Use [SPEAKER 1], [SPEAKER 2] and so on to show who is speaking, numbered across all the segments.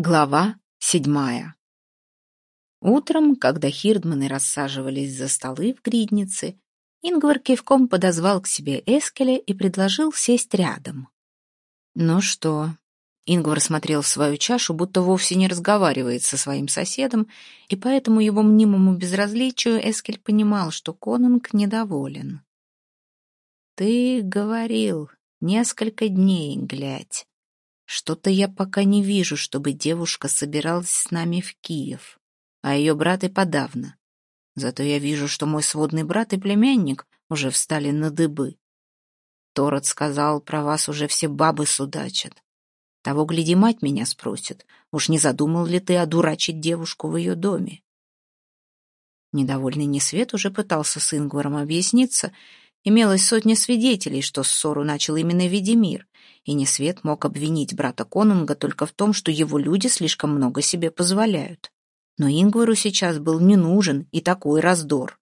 [SPEAKER 1] Глава седьмая Утром, когда хирдманы рассаживались за столы в гриднице, Ингвар кивком подозвал к себе Эскеля и предложил сесть рядом. «Ну что?» Ингвар смотрел в свою чашу, будто вовсе не разговаривает со своим соседом, и поэтому его мнимому безразличию Эскель понимал, что Конунг недоволен. «Ты говорил, несколько дней, глядь. Что-то я пока не вижу, чтобы девушка собиралась с нами в Киев, а ее брат и подавно. Зато я вижу, что мой сводный брат и племянник уже встали на дыбы. Торот сказал, про вас уже все бабы судачат. Того, гляди, мать меня спросит, уж не задумал ли ты одурачить девушку в ее доме? Недовольный Несвет уже пытался с Ингваром объясниться. Имелось сотня свидетелей, что ссору начал именно Ведемир, и Несвет мог обвинить брата Конунга только в том, что его люди слишком много себе позволяют. Но Ингвару сейчас был не нужен и такой раздор.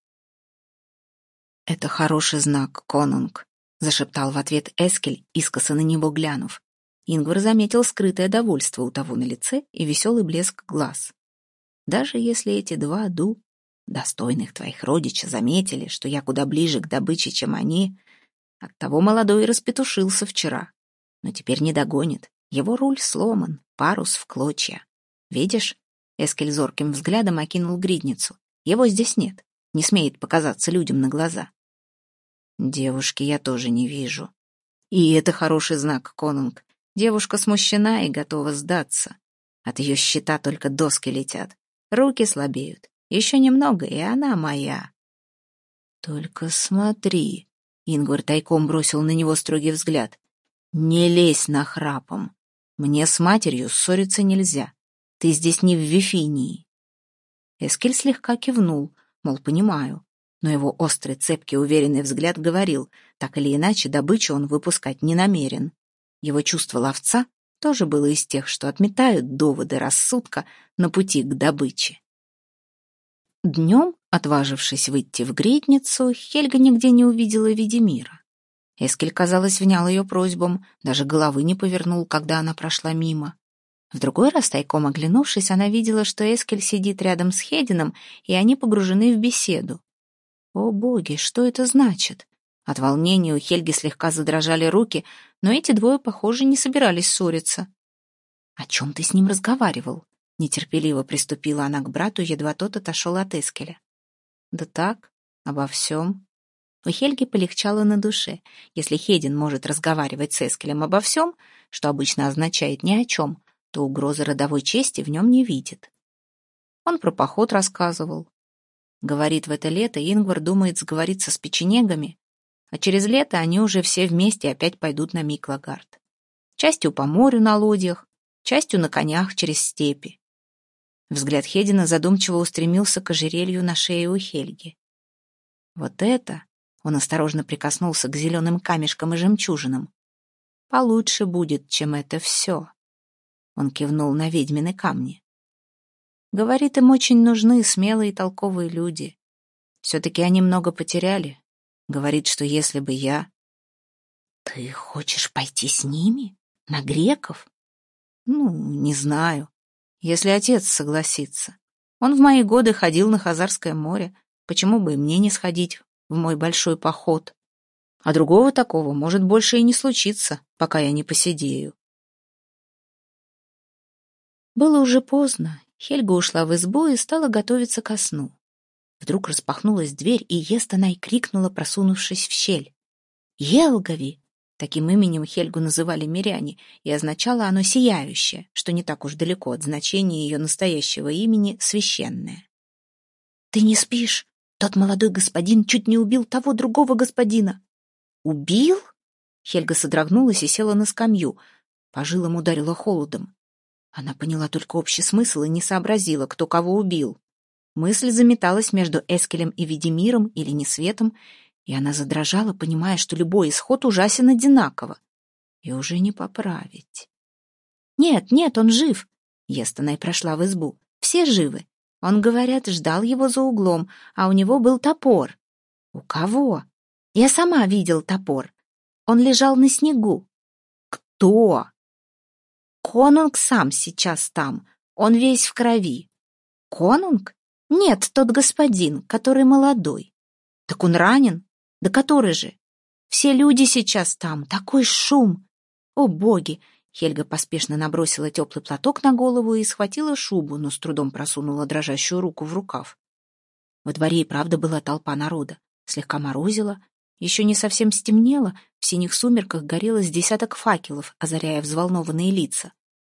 [SPEAKER 1] «Это хороший знак, Конунг», — зашептал в ответ Эскель, искоса на него глянув. Ингвар заметил скрытое довольство у того на лице и веселый блеск глаз. «Даже если эти два ду, достойных твоих родича, заметили, что я куда ближе к добыче, чем они, оттого молодой распетушился вчера но теперь не догонит. Его руль сломан, парус в клочья. Видишь? Эскель зорким взглядом окинул гридницу. Его здесь нет, не смеет показаться людям на глаза. Девушки я тоже не вижу. И это хороший знак, конунг. Девушка смущена и готова сдаться. От ее щита только доски летят. Руки слабеют. Еще немного, и она моя. Только смотри. Ингвар тайком бросил на него строгий взгляд. «Не лезь на храпом. Мне с матерью ссориться нельзя. Ты здесь не в Вифинии». Эскель слегка кивнул, мол, понимаю. Но его острый, цепкий, уверенный взгляд говорил, так или иначе добычу он выпускать не намерен. Его чувство ловца тоже было из тех, что отметают доводы рассудка на пути к добыче. Днем, отважившись выйти в гридницу, Хельга нигде не увидела Ведемира. Эскель, казалось, внял ее просьбам, даже головы не повернул, когда она прошла мимо. В другой раз, тайком оглянувшись, она видела, что Эскель сидит рядом с Хедином, и они погружены в беседу. О боги, что это значит? От волнения у Хельги слегка задрожали руки, но эти двое, похоже, не собирались ссориться. «О чем ты с ним разговаривал?» Нетерпеливо приступила она к брату, едва тот отошел от Эскеля. «Да так, обо всем», у Хельги полегчало на душе. Если Хедин может разговаривать с Эскелем обо всем, что обычно означает ни о чем, то угрозы родовой чести в нем не видит. Он про поход рассказывал. Говорит, в это лето Ингвар думает сговориться с печенегами, а через лето они уже все вместе опять пойдут на Миклагард. Частью по морю на лодьях, частью на конях через степи. Взгляд Хедина задумчиво устремился к ожерелью на шее у Хельги. Вот это он осторожно прикоснулся к зеленым камешкам и жемчужинам. «Получше будет, чем это все». Он кивнул на ведьмины камни. Говорит, им очень нужны смелые и толковые люди. Все-таки они много потеряли. Говорит, что если бы я... Ты хочешь пойти с ними? На греков? Ну, не знаю. Если отец согласится. Он в мои годы ходил на Хазарское море. Почему бы и мне не сходить в мой большой поход. А другого такого может больше и не случиться, пока я не посидею. Было уже поздно. Хельга ушла в избу и стала готовиться ко сну. Вдруг распахнулась дверь, и Естанай крикнула, просунувшись в щель. «Елгави!» Таким именем Хельгу называли миряне, и означало оно «сияющее», что не так уж далеко от значения ее настоящего имени «священное». «Ты не спишь?» Тот молодой господин чуть не убил того другого господина. Убил? Хельга содрогнулась и села на скамью. По жилам ударила холодом. Она поняла только общий смысл и не сообразила, кто кого убил. Мысль заметалась между Эскелем и Ведемиром или Несветом, и она задрожала, понимая, что любой исход ужасен одинаково. И уже не поправить. «Нет, нет, он жив!» Естонай прошла в избу. «Все живы. Он, говорят, ждал его за углом, а у него был топор. У кого? Я сама видел топор. Он лежал на снегу. Кто? Конунг сам сейчас там, он весь в крови. Конунг? Нет, тот господин, который молодой. Так он ранен? Да который же? Все люди сейчас там, такой шум. О, боги! Хельга поспешно набросила теплый платок на голову и схватила шубу, но с трудом просунула дрожащую руку в рукав. Во дворе и правда была толпа народа. Слегка морозило, еще не совсем стемнело, в синих сумерках горело с десяток факелов, озаряя взволнованные лица.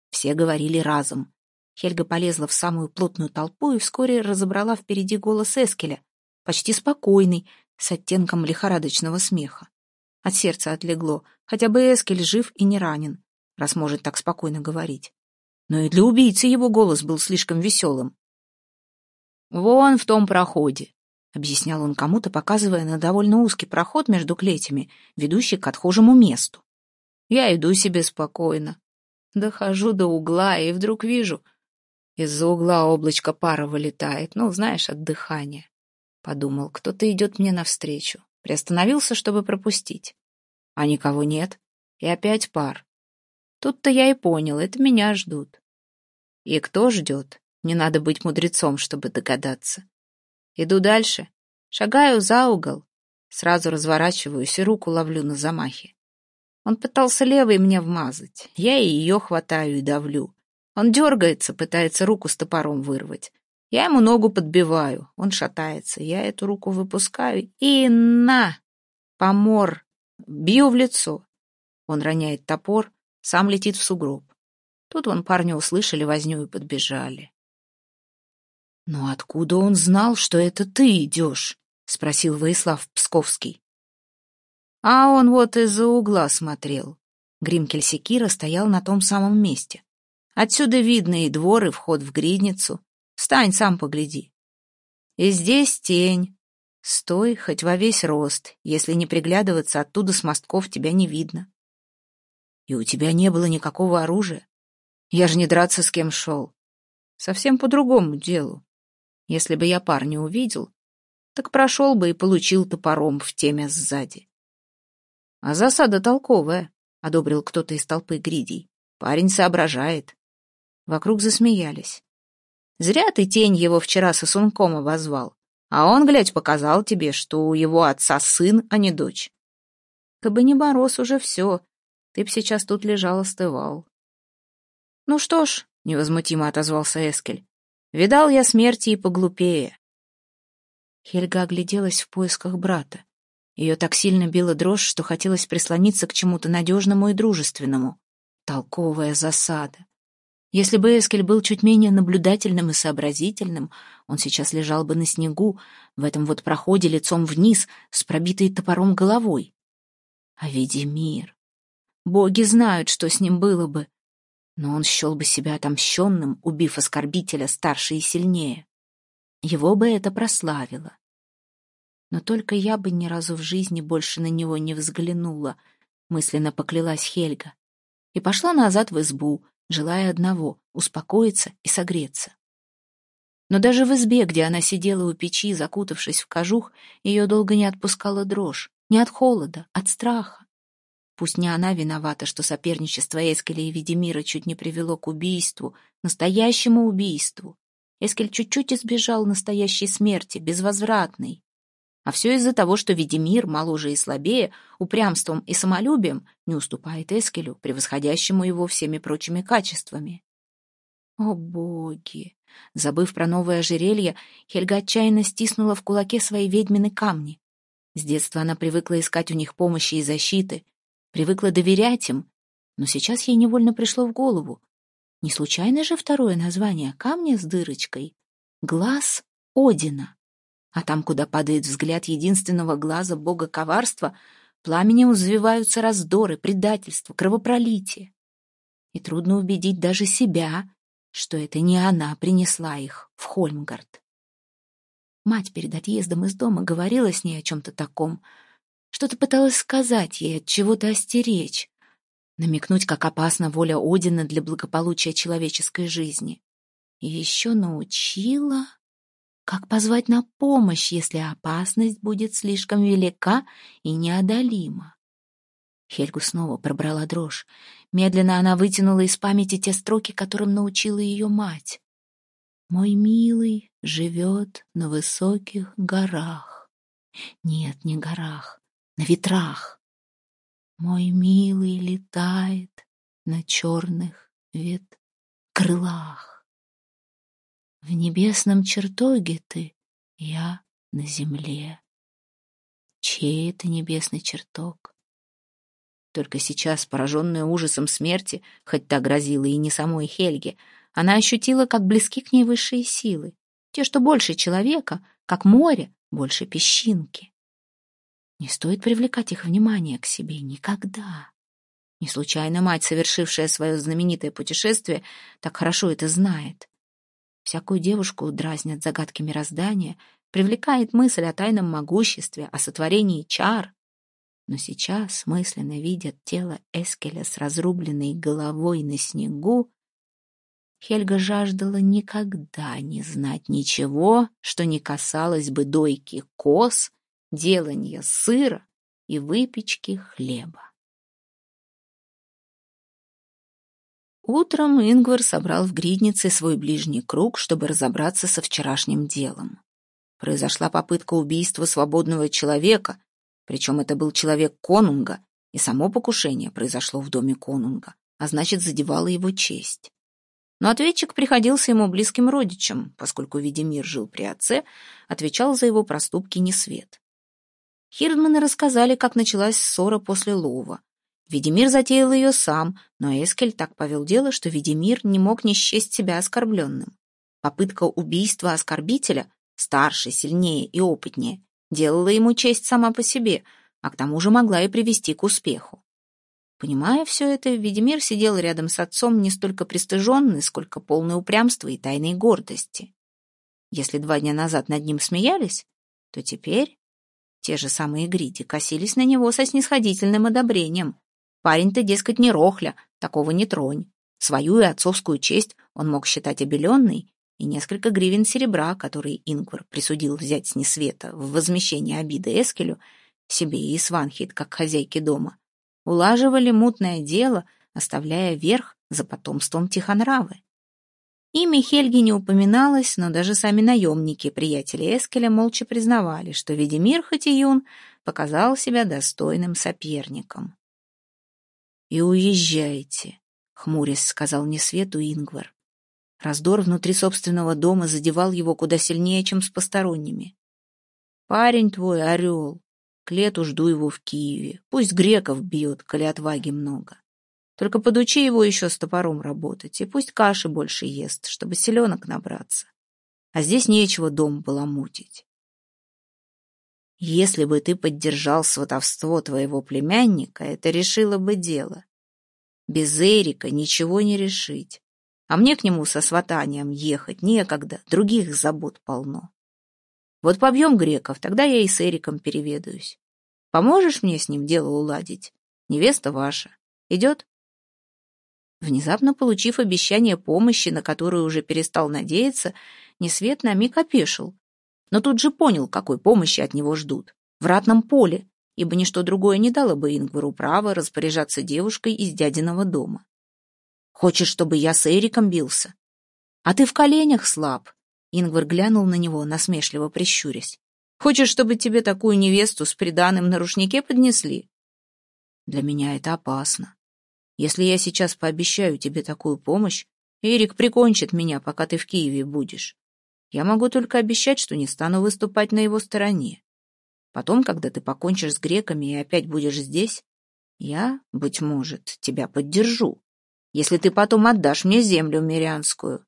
[SPEAKER 1] Все говорили разом. Хельга полезла в самую плотную толпу и вскоре разобрала впереди голос Эскеля, почти спокойный, с оттенком лихорадочного смеха. От сердца отлегло, хотя бы Эскель жив и не ранен, раз может так спокойно говорить. Но и для убийцы его голос был слишком веселым. «Вон в том проходе», — объяснял он кому-то, показывая на довольно узкий проход между клетями, ведущий к отхожему месту. «Я иду себе спокойно. Дохожу до угла и вдруг вижу, из-за угла облачко пара вылетает, ну, знаешь, от дыхания. Подумал, кто-то идет мне навстречу. Приостановился, чтобы пропустить. А никого нет. И опять пар. Тут-то я и понял, это меня ждут. И кто ждет? Не надо быть мудрецом, чтобы догадаться. Иду дальше, шагаю за угол, сразу разворачиваюсь и руку ловлю на замахе. Он пытался левой мне вмазать. Я и ее хватаю и давлю. Он дергается, пытается руку с топором вырвать. Я ему ногу подбиваю, он шатается. Я эту руку выпускаю и на! Помор! Бью в лицо. Он роняет топор, сам летит в сугроб. Тут вон парня услышали возню и подбежали. «Но откуда он знал, что это ты идешь?» — спросил Воислав Псковский. А он вот из-за угла смотрел. Гримкель Секира стоял на том самом месте. Отсюда видно и двор, и вход в гридницу. Встань, сам погляди. И здесь тень. Стой, хоть во весь рост. Если не приглядываться, оттуда с мостков тебя не видно. И у тебя не было никакого оружия. Я же не драться с кем шел. Совсем по другому делу. Если бы я парня увидел, так прошел бы и получил топором в теме сзади. А засада толковая, — одобрил кто-то из толпы гридей. Парень соображает. Вокруг засмеялись. Зря ты тень его вчера сосунком обозвал. А он, глядь, показал тебе, что у его отца сын, а не дочь. Кабы не Борос, уже все. Ты б сейчас тут лежал, остывал. Ну что ж, — невозмутимо отозвался Эскель, — видал я смерти и поглупее. Хельга огляделась в поисках брата. Ее так сильно била дрожь, что хотелось прислониться к чему-то надежному и дружественному. Толковая засада. Если бы Эскель был чуть менее наблюдательным и сообразительным, он сейчас лежал бы на снегу, в этом вот проходе лицом вниз, с пробитой топором головой. А види мир. Боги знают, что с ним было бы. Но он счел бы себя отомщенным, убив оскорбителя старше и сильнее. Его бы это прославило. Но только я бы ни разу в жизни больше на него не взглянула, мысленно поклялась Хельга. И пошла назад в избу, желая одного — успокоиться и согреться. Но даже в избе, где она сидела у печи, закутавшись в кожух, ее долго не отпускала дрожь. Не от холода, от страха. Пусть не она виновата, что соперничество Эскеля и Ведемира чуть не привело к убийству, настоящему убийству. Эскель чуть-чуть избежал настоящей смерти, безвозвратной. А все из-за того, что Ведемир, моложе и слабее, упрямством и самолюбием не уступает Эскелю, превосходящему его всеми прочими качествами. О, боги! Забыв про новое ожерелье, Хельга отчаянно стиснула в кулаке свои ведьмины камни. С детства она привыкла искать у них помощи и защиты, привыкла доверять им, но сейчас ей невольно пришло в голову. Не случайно же второе название камня с дырочкой — глаз Одина. А там, куда падает взгляд единственного глаза бога коварства, пламенем взвиваются раздоры, предательство, кровопролитие. И трудно убедить даже себя, что это не она принесла их в Хольмгард. Мать перед отъездом из дома говорила с ней о чем-то таком, что-то пыталась сказать ей, от чего-то остеречь, намекнуть, как опасна воля Одина для благополучия человеческой жизни. И еще научила... Как позвать на помощь, если опасность будет слишком велика и неодолима? Хельгу снова пробрала дрожь. Медленно она вытянула из памяти те строки, которым научила ее мать. «Мой милый живет на высоких горах». Нет, не горах, на ветрах. Мой милый летает на черных вет крылах. В небесном чертоге ты, я на земле. Чей это небесный чертог? Только сейчас, пораженная ужасом смерти, хоть та грозила и не самой Хельге, она ощутила, как близки к ней высшие силы. Те, что больше человека, как море, больше песчинки. Не стоит привлекать их внимание к себе никогда. Не случайно мать, совершившая свое знаменитое путешествие, так хорошо это знает. Всякую девушку дразнят загадки мироздания, привлекает мысль о тайном могуществе, о сотворении чар. Но сейчас, мысленно видя тело Эскеля с разрубленной головой на снегу, Хельга жаждала никогда не знать ничего, что не касалось бы дойки коз, делания сыра и выпечки хлеба. Утром Ингвар собрал в гриднице свой ближний круг, чтобы разобраться со вчерашним делом. Произошла попытка убийства свободного человека, причем это был человек конунга, и само покушение произошло в доме конунга, а значит, задевало его честь. Но ответчик приходился ему близким родичем, поскольку Ведемир жил при отце, отвечал за его проступки не свет. Хирдманы рассказали, как началась ссора после лова. Ведемир затеял ее сам, но Эскель так повел дело, что Ведемир не мог не счесть себя оскорбленным. Попытка убийства оскорбителя, старше, сильнее и опытнее, делала ему честь сама по себе, а к тому же могла и привести к успеху. Понимая все это, Ведемир сидел рядом с отцом не столько пристыженный, сколько полный упрямства и тайной гордости. Если два дня назад над ним смеялись, то теперь те же самые Гриди косились на него со снисходительным одобрением, Парень-то, дескать, не рохля, такого не тронь. Свою и отцовскую честь он мог считать обеленной, и несколько гривен серебра, которые Ингвар присудил взять с несвета в возмещение обиды Эскелю, себе и Сванхит, как хозяйки дома, улаживали мутное дело, оставляя верх за потомством Тихонравы. Имя Хельги не упоминалось, но даже сами наемники, приятели Эскеля, молча признавали, что и юн, показал себя достойным соперником и уезжайте», — хмурясь сказал не Свету Ингвар. Раздор внутри собственного дома задевал его куда сильнее, чем с посторонними. «Парень твой — орел. К лету жду его в Киеве. Пусть греков бьет, коли отваги много. Только подучи его еще с топором работать, и пусть каши больше ест, чтобы селенок набраться. А здесь нечего дом баламутить. Если бы ты поддержал сватовство твоего племянника, это решило бы дело. Без Эрика ничего не решить. А мне к нему со сватанием ехать некогда, других забот полно. Вот побьем греков, тогда я и с Эриком переведаюсь. Поможешь мне с ним дело уладить? Невеста ваша. Идет? Внезапно получив обещание помощи, на которую уже перестал надеяться, Несвет на миг опешил но тут же понял, какой помощи от него ждут. В ратном поле, ибо ничто другое не дало бы Ингвару права распоряжаться девушкой из дядиного дома. «Хочешь, чтобы я с Эриком бился? А ты в коленях слаб!» Ингвар глянул на него, насмешливо прищурясь. «Хочешь, чтобы тебе такую невесту с приданым на рушнике поднесли?» «Для меня это опасно. Если я сейчас пообещаю тебе такую помощь, Эрик прикончит меня, пока ты в Киеве будешь. Я могу только обещать, что не стану выступать на его стороне. Потом, когда ты покончишь с греками и опять будешь здесь, я, быть может, тебя поддержу, если ты потом отдашь мне землю мирянскую.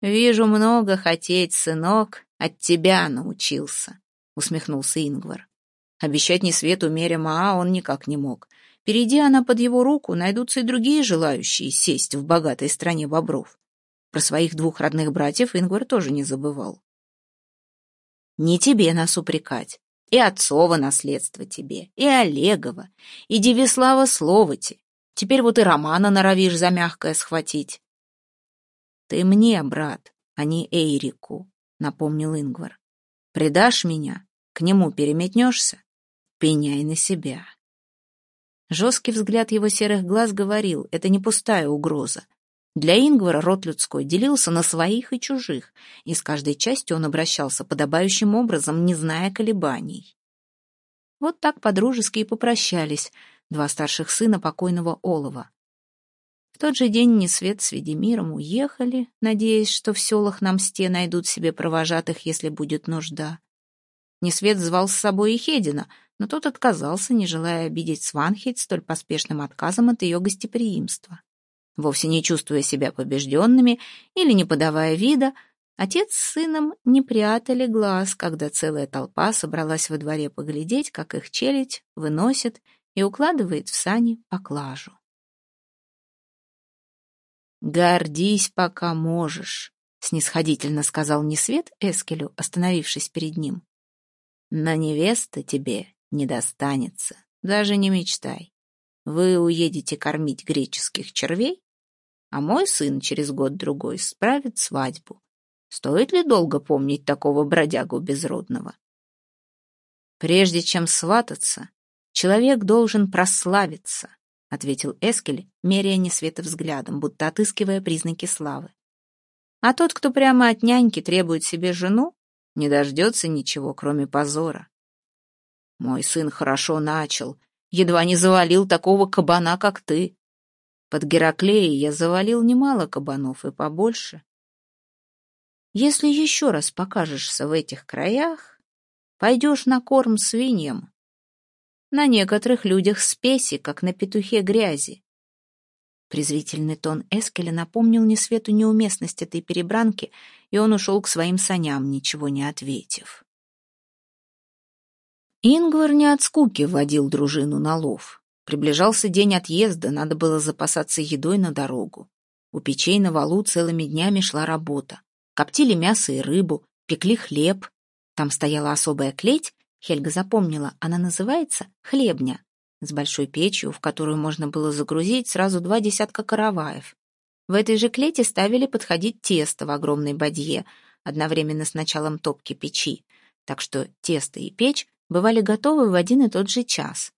[SPEAKER 1] Вижу много хотеть, сынок, от тебя научился, усмехнулся Ингвар. Обещать не свету меря Маа он никак не мог. Перейди она под его руку, найдутся и другие желающие сесть в богатой стране бобров. Про своих двух родных братьев Ингвар тоже не забывал. «Не тебе нас упрекать. И отцово наследство тебе, и Олегова, и Девислава Словоти. Теперь вот и Романа норовишь за мягкое схватить». «Ты мне, брат, а не Эйрику», — напомнил Ингвар. «Предашь меня, к нему переметнешься, пеняй на себя». Жесткий взгляд его серых глаз говорил, это не пустая угроза. Для Ингвара род людской делился на своих и чужих, и с каждой частью он обращался подобающим образом, не зная колебаний. Вот так подружески и попрощались два старших сына покойного Олова. В тот же день Несвет с Ведемиром уехали, надеясь, что в селах на мсте найдут себе провожатых, если будет нужда. Несвет звал с собой и Хедина, но тот отказался, не желая обидеть Сванхейт столь поспешным отказом от ее гостеприимства. Вовсе не чувствуя себя побежденными или не подавая вида, отец с сыном не прятали глаз, когда целая толпа собралась во дворе поглядеть, как их челядь выносит и укладывает в сани поклажу. «Гордись, пока можешь», — снисходительно сказал Несвет Эскелю, остановившись перед ним. «На невеста тебе не достанется, даже не мечтай. Вы уедете кормить греческих червей, а мой сын через год-другой справит свадьбу. Стоит ли долго помнить такого бродягу безродного? Прежде чем свататься, человек должен прославиться, ответил Эскель, меряя несвета взглядом, будто отыскивая признаки славы. А тот, кто прямо от няньки требует себе жену, не дождется ничего, кроме позора. Мой сын хорошо начал, едва не завалил такого кабана, как ты. Под Гераклеей я завалил немало кабанов и побольше. Если еще раз покажешься в этих краях, пойдешь на корм свиньям. На некоторых людях спеси, как на петухе грязи. Презвительный тон Эскеля напомнил Несвету неуместность этой перебранки, и он ушел к своим саням, ничего не ответив. Ингвар не от скуки водил дружину на лов. Приближался день отъезда, надо было запасаться едой на дорогу. У печей на валу целыми днями шла работа. Коптили мясо и рыбу, пекли хлеб. Там стояла особая клеть, Хельга запомнила, она называется хлебня, с большой печью, в которую можно было загрузить сразу два десятка караваев. В этой же клете ставили подходить тесто в огромной бадье, одновременно с началом топки печи, так что тесто и печь бывали готовы в один и тот же час.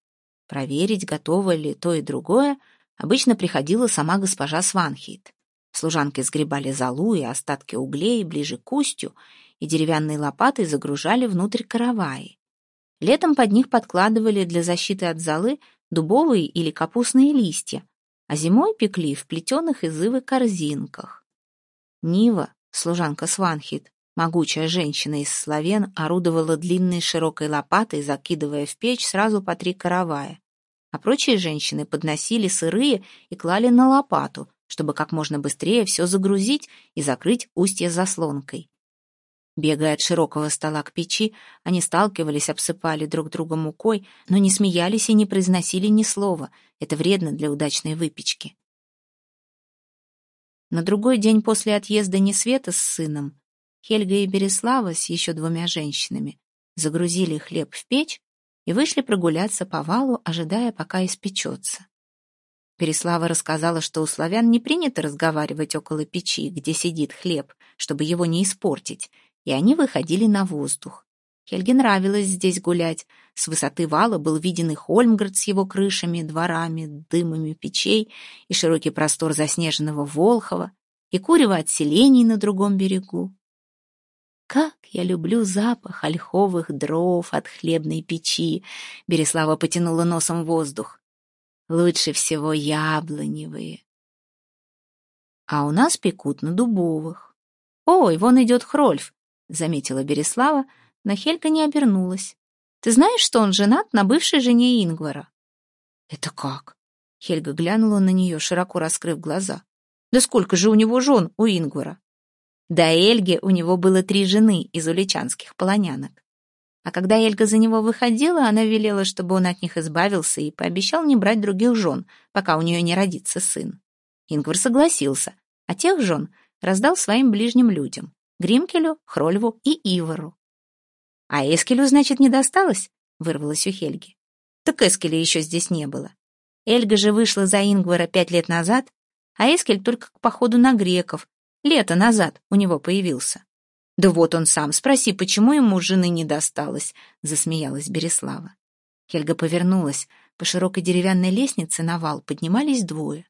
[SPEAKER 1] Проверить, готово ли то и другое, обычно приходила сама госпожа Сванхейт. Служанки сгребали золу и остатки углей ближе к устью и деревянной лопатой загружали внутрь караваи. Летом под них подкладывали для защиты от золы дубовые или капустные листья, а зимой пекли в плетеных из ивы корзинках. Нива, служанка Сванхит, могучая женщина из Словен, орудовала длинной широкой лопатой, закидывая в печь сразу по три каравая а прочие женщины подносили сырые и клали на лопату, чтобы как можно быстрее все загрузить и закрыть устье заслонкой. Бегая от широкого стола к печи, они сталкивались, обсыпали друг друга мукой, но не смеялись и не произносили ни слова. Это вредно для удачной выпечки. На другой день после отъезда Несвета с сыном Хельга и Береслава с еще двумя женщинами загрузили хлеб в печь и вышли прогуляться по валу, ожидая, пока испечется. Переслава рассказала, что у славян не принято разговаривать около печи, где сидит хлеб, чтобы его не испортить, и они выходили на воздух. Хельге нравилось здесь гулять. С высоты вала был виден и Хольмгард с его крышами, дворами, дымами печей, и широкий простор заснеженного Волхова, и курево от селений на другом берегу. Как я люблю запах ольховых дров от хлебной печи. Береслава потянула носом воздух. Лучше всего яблоневые. А у нас пекут на дубовых. Ой, вон идет Хрольф, заметила Береслава, но Хельга не обернулась. Ты знаешь, что он женат на бывшей жене Ингвара? Это как? Хельга глянула на нее, широко раскрыв глаза. Да сколько же у него жен, у Ингвара? До Эльги у него было три жены из уличанских полонянок. А когда Эльга за него выходила, она велела, чтобы он от них избавился и пообещал не брать других жен, пока у нее не родится сын. Ингвар согласился, а тех жен раздал своим ближним людям — Гримкелю, Хрольву и Ивару. «А Эскелю, значит, не досталось?» — вырвалось у Хельги. Так Эскеля еще здесь не было. Эльга же вышла за Ингвара пять лет назад, а Эскель только к походу на греков, Лето назад у него появился. Да вот он сам, спроси, почему ему жены не досталось, засмеялась Береслава. Хельга повернулась, По широкой деревянной лестнице на вал поднимались двое.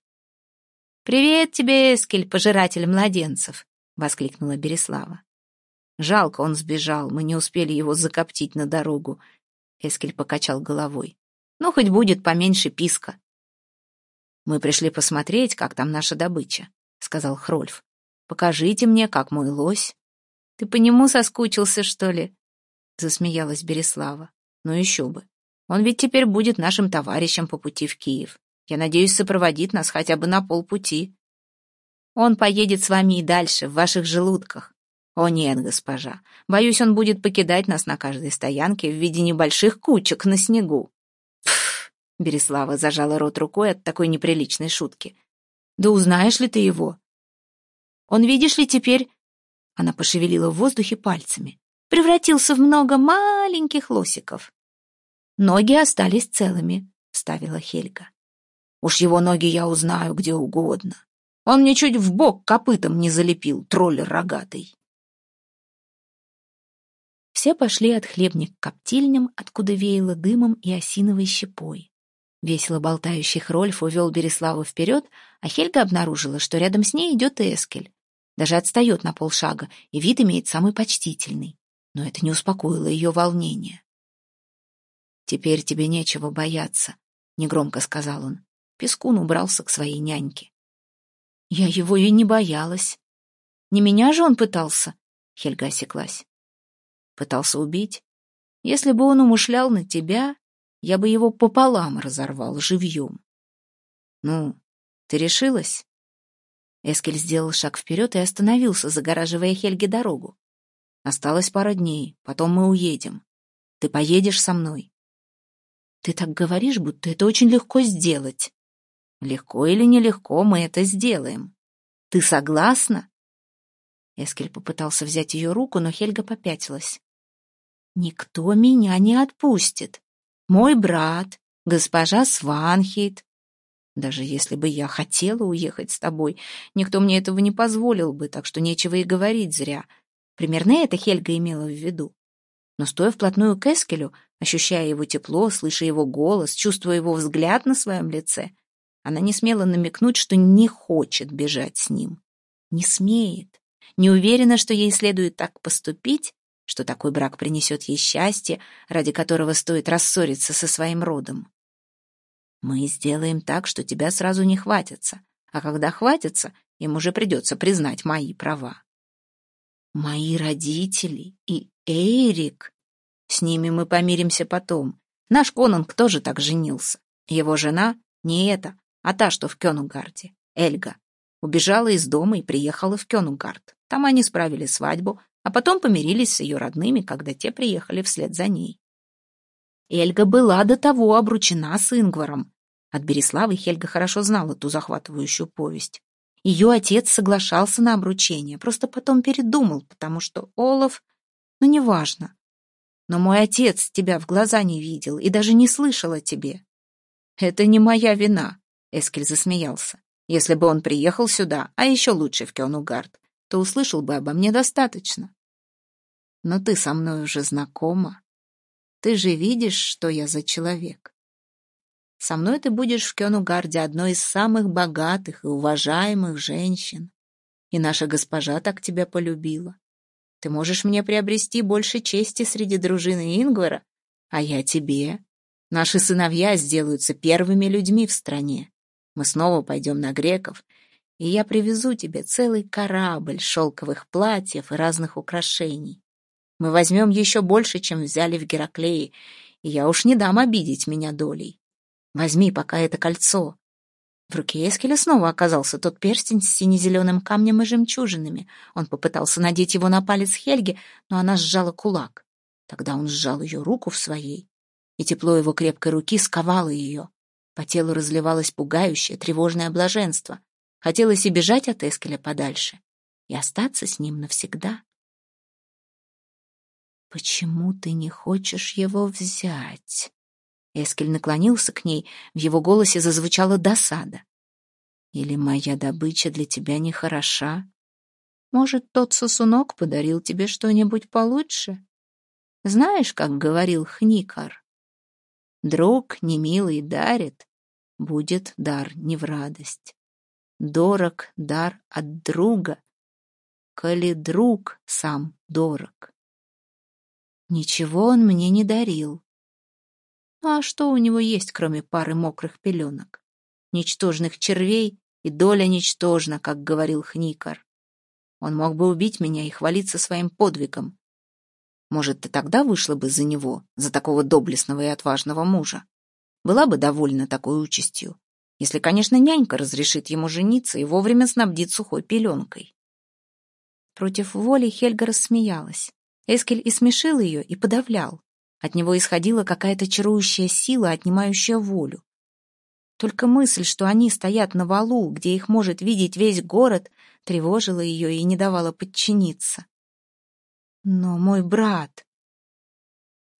[SPEAKER 1] «Привет тебе, Эскель, пожиратель младенцев!» — воскликнула Береслава. «Жалко, он сбежал, мы не успели его закоптить на дорогу». Эскель покачал головой. «Ну, хоть будет поменьше писка». «Мы пришли посмотреть, как там наша добыча», — сказал Хрольф. «Покажите мне, как мой лось». «Ты по нему соскучился, что ли?» — засмеялась Береслава. «Ну еще бы. Он ведь теперь будет нашим товарищем по пути в Киев. Я надеюсь, сопроводит нас хотя бы на полпути. Он поедет с вами и дальше, в ваших желудках. О нет, госпожа, боюсь, он будет покидать нас на каждой стоянке в виде небольших кучек на снегу. Пф, Береслава зажала рот рукой от такой неприличной шутки. Да узнаешь ли ты его? Он, видишь ли, теперь... Она пошевелила в воздухе пальцами. Превратился в много маленьких лосиков. Ноги остались целыми, вставила Хельга. Уж его ноги я узнаю где угодно. Он мне чуть в бок копытом не залепил, тролль рогатый. Все пошли от хлебник к коптильням, откуда веяло дымом и осиновой щепой. Весело болтающий Хрольф увел Береславу вперед, а Хельга обнаружила, что рядом с ней идет Эскель. Даже отстает на полшага, и вид имеет самый почтительный. Но это не успокоило ее волнение. «Теперь тебе нечего бояться», — негромко сказал он. Пескун убрался к своей няньке. Я его и не боялась. Не меня же он пытался, Хельга осеклась. Пытался убить? Если бы он умышлял на тебя, я бы его пополам разорвал живьем. Ну, ты решилась? Эскель сделал шаг вперед и остановился, загораживая Хельге дорогу. Осталось пара дней, потом мы уедем. Ты поедешь со мной. Ты так говоришь, будто это очень легко сделать. Легко или нелегко, мы это сделаем. Ты согласна?» Эскель попытался взять ее руку, но Хельга попятилась. «Никто меня не отпустит. Мой брат, госпожа Сванхейт. Даже если бы я хотела уехать с тобой, никто мне этого не позволил бы, так что нечего и говорить зря. Примерно это Хельга имела в виду. Но стоя вплотную к Эскелю, ощущая его тепло, слыша его голос, чувствуя его взгляд на своем лице, она не смела намекнуть, что не хочет бежать с ним. Не смеет. Не уверена, что ей следует так поступить, что такой брак принесет ей счастье, ради которого стоит рассориться со своим родом. Мы сделаем так, что тебя сразу не хватится, а когда хватится, им уже придется признать мои права. Мои родители и Эрик. С ними мы помиримся потом. Наш конунг тоже так женился. Его жена не эта, а та, что в Кёнугарде, Эльга, убежала из дома и приехала в Кёнугард. Там они справили свадьбу, а потом помирились с ее родными, когда те приехали вслед за ней. Эльга была до того обручена с Ингваром. От Береславы Хельга хорошо знала ту захватывающую повесть. Ее отец соглашался на обручение, просто потом передумал, потому что Олаф... Ну, неважно. Но мой отец тебя в глаза не видел и даже не слышал о тебе. Это не моя вина. Эскель засмеялся. «Если бы он приехал сюда, а еще лучше в Кёнугард, то услышал бы обо мне достаточно. Но ты со мной уже знакома. Ты же видишь, что я за человек. Со мной ты будешь в Кёнугарде одной из самых богатых и уважаемых женщин. И наша госпожа так тебя полюбила. Ты можешь мне приобрести больше чести среди дружины Ингвара, а я тебе. Наши сыновья сделаются первыми людьми в стране. Мы снова пойдем на греков, и я привезу тебе целый корабль шелковых платьев и разных украшений. Мы возьмем еще больше, чем взяли в Гераклее, и я уж не дам обидеть меня долей. Возьми пока это кольцо. В руке Эскеля снова оказался тот перстень с сине-зеленым камнем и жемчужинами. Он попытался надеть его на палец Хельги, но она сжала кулак. Тогда он сжал ее руку в своей, и тепло его крепкой руки сковало ее. По телу разливалось пугающее, тревожное блаженство. Хотелось и бежать от Эскеля подальше, и остаться с ним навсегда. «Почему ты не хочешь его взять?» Эскель наклонился к ней, в его голосе зазвучала досада. «Или моя добыча для тебя не хороша? Может, тот сосунок подарил тебе что-нибудь получше? Знаешь, как говорил Хникар, Друг немилый дарит, будет дар не в радость. Дорог дар от друга, коли друг сам дорог. Ничего он мне не дарил. А что у него есть, кроме пары мокрых пеленок? Ничтожных червей и доля ничтожна, как говорил Хникар. Он мог бы убить меня и хвалиться своим подвигом. Может, ты тогда вышла бы за него, за такого доблестного и отважного мужа? Была бы довольна такой участью, если, конечно, нянька разрешит ему жениться и вовремя снабдит сухой пеленкой. Против воли Хельга рассмеялась. Эскель и смешил ее, и подавлял. От него исходила какая-то чарующая сила, отнимающая волю. Только мысль, что они стоят на валу, где их может видеть весь город, тревожила ее и не давала подчиниться. Но мой брат...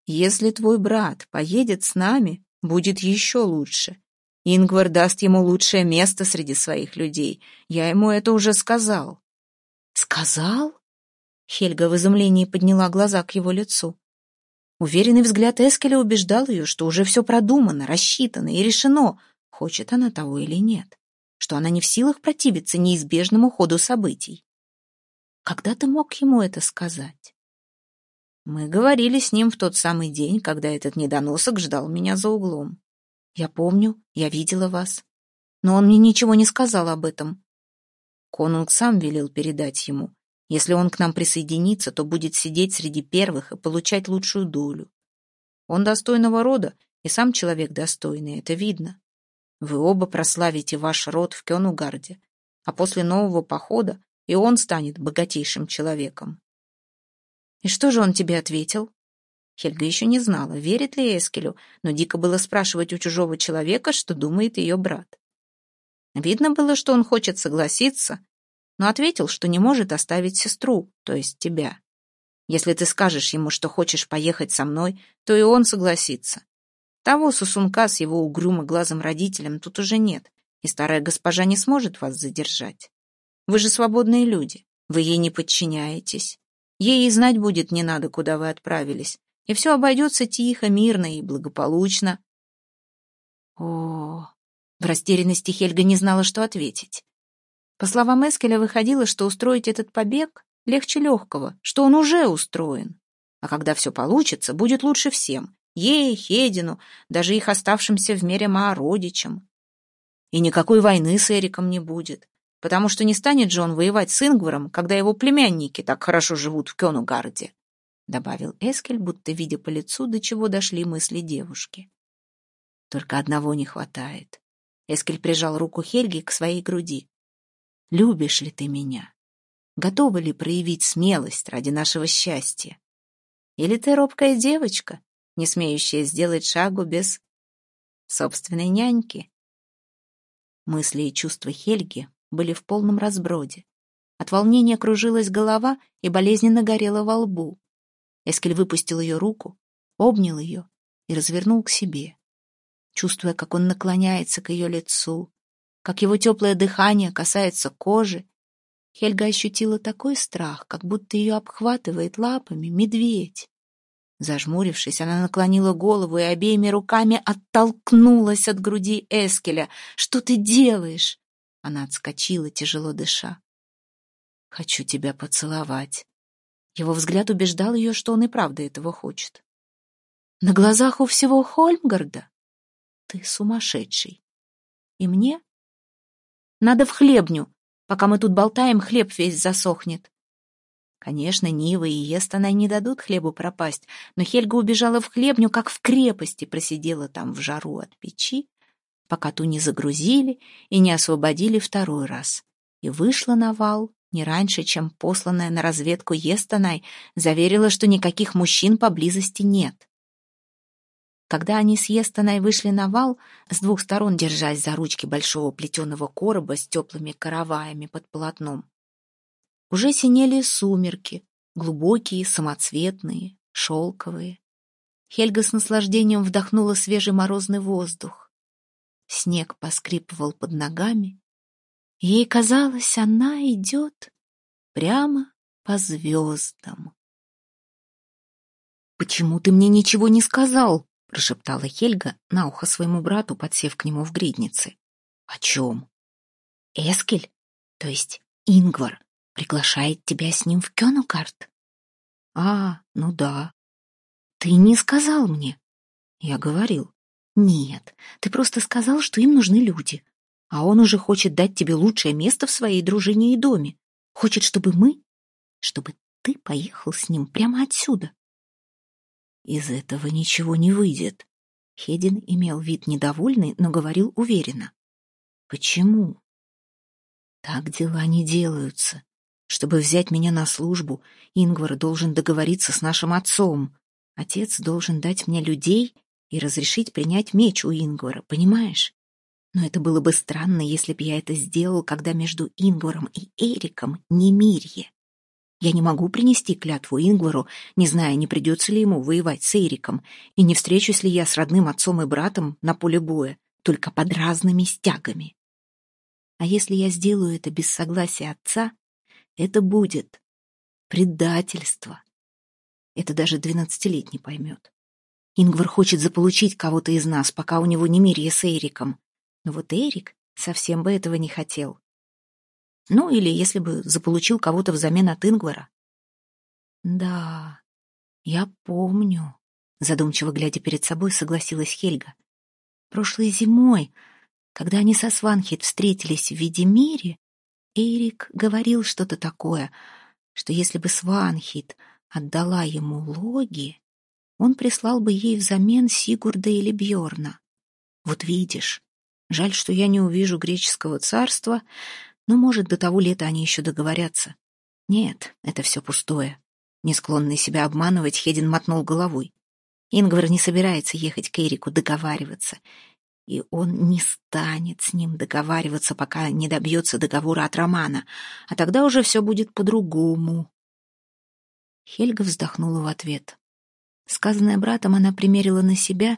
[SPEAKER 1] Если твой брат поедет с нами, будет еще лучше. Ингвар даст ему лучшее место среди своих людей. Я ему это уже сказал. Сказал? Хельга в изумлении подняла глаза к его лицу. Уверенный взгляд Эскеля убеждал ее, что уже все продумано, рассчитано и решено, хочет она того или нет, что она не в силах противиться неизбежному ходу событий. Когда ты мог ему это сказать? Мы говорили с ним в тот самый день, когда этот недоносок ждал меня за углом. Я помню, я видела вас. Но он мне ничего не сказал об этом. Конунг сам велел передать ему. Если он к нам присоединится, то будет сидеть среди первых и получать лучшую долю. Он достойного рода, и сам человек достойный, это видно. Вы оба прославите ваш род в Кёнугарде, а после нового похода и он станет богатейшим человеком. И что же он тебе ответил? Хельга еще не знала, верит ли Эскелю, но дико было спрашивать у чужого человека, что думает ее брат. Видно было, что он хочет согласиться, но ответил, что не может оставить сестру, то есть тебя. Если ты скажешь ему, что хочешь поехать со мной, то и он согласится. Того сосунка с его угрюмо глазом родителям тут уже нет, и старая госпожа не сможет вас задержать. Вы же свободные люди, вы ей не подчиняетесь. Ей и знать будет не надо, куда вы отправились, и все обойдется тихо, мирно и благополучно. О, в растерянности Хельга не знала, что ответить. По словам Эскеля, выходило, что устроить этот побег легче легкого, что он уже устроен. А когда все получится, будет лучше всем. Ей, Хедину, даже их оставшимся в мире Маородичам. И никакой войны с Эриком не будет, потому что не станет же он воевать с Ингваром, когда его племянники так хорошо живут в Кёнугарде добавил Эскель, будто видя по лицу, до чего дошли мысли девушки. Только одного не хватает. Эскель прижал руку Хельги к своей груди. «Любишь ли ты меня? Готова ли проявить смелость ради нашего счастья? Или ты робкая девочка, не смеющая сделать шагу без собственной няньки?» Мысли и чувства Хельги были в полном разброде. От волнения кружилась голова и болезненно горела во лбу. Эскель выпустил ее руку, обнял ее и развернул к себе, чувствуя, как он наклоняется к ее лицу, как его теплое дыхание касается кожи. Хельга ощутила такой страх, как будто ее обхватывает лапами медведь. Зажмурившись, она наклонила голову и обеими руками оттолкнулась от груди Эскеля. «Что ты делаешь?» Она отскочила, тяжело дыша. «Хочу тебя поцеловать», его взгляд убеждал ее, что он и правда этого хочет. «На глазах у всего Хольмгарда? Ты сумасшедший. И мне? Надо в хлебню. Пока мы тут болтаем, хлеб весь засохнет». Конечно, Нива и Естана не дадут хлебу пропасть, но Хельга убежала в хлебню, как в крепости, просидела там в жару от печи, пока ту не загрузили и не освободили второй раз, и вышла на вал не раньше, чем посланная на разведку Естанай заверила, что никаких мужчин поблизости нет. Когда они с Естанай вышли на вал, с двух сторон держась за ручки большого плетеного короба с теплыми караваями под полотном, уже синели сумерки, глубокие, самоцветные, шелковые. Хельга с наслаждением вдохнула свежий морозный воздух. Снег поскрипывал под ногами, Ей казалось, она идет прямо по звездам. «Почему ты мне ничего не сказал?» Прошептала Хельга на ухо своему брату, подсев к нему в гриднице. «О чем?» «Эскель, то есть Ингвар, приглашает тебя с ним в Кёнукарт». «А, ну да». «Ты не сказал мне». «Я говорил». «Нет, ты просто сказал, что им нужны люди. А он уже хочет дать тебе лучшее место в своей дружине и доме. Хочет, чтобы мы... Чтобы ты поехал с ним прямо отсюда. Из этого ничего не выйдет. Хедин имел вид недовольный, но говорил уверенно. Почему? Так дела не делаются. Чтобы взять меня на службу, Ингвар должен договориться с нашим отцом. Отец должен дать мне людей и разрешить принять меч у Ингвара, понимаешь? Но это было бы странно, если бы я это сделал, когда между Ингваром и Эриком немирье. Я не могу принести клятву Ингвару, не зная, не придется ли ему воевать с Эриком, и не встречусь ли я с родным отцом и братом на поле боя, только под разными стягами. А если я сделаю это без согласия отца, это будет предательство. Это даже двенадцатилетний поймет. Ингвар хочет заполучить кого-то из нас, пока у него не мирье с Эриком. Но вот Эрик совсем бы этого не хотел. Ну, или если бы заполучил кого-то взамен от Ингвара. Да, я помню, задумчиво глядя перед собой, согласилась Хельга. Прошлой зимой, когда они со Сванхит встретились в Видимире, Эрик говорил что-то такое, что если бы Сванхит отдала ему логи, он прислал бы ей взамен Сигурда или Бьорна. Вот видишь, жаль, что я не увижу греческого царства, но, может, до того лета они еще договорятся. Нет, это все пустое. Не склонный себя обманывать, Хедин мотнул головой. Ингвар не собирается ехать к Эрику договариваться. И он не станет с ним договариваться, пока не добьется договора от Романа. А тогда уже все будет по-другому. Хельга вздохнула в ответ. Сказанное братом она примерила на себя,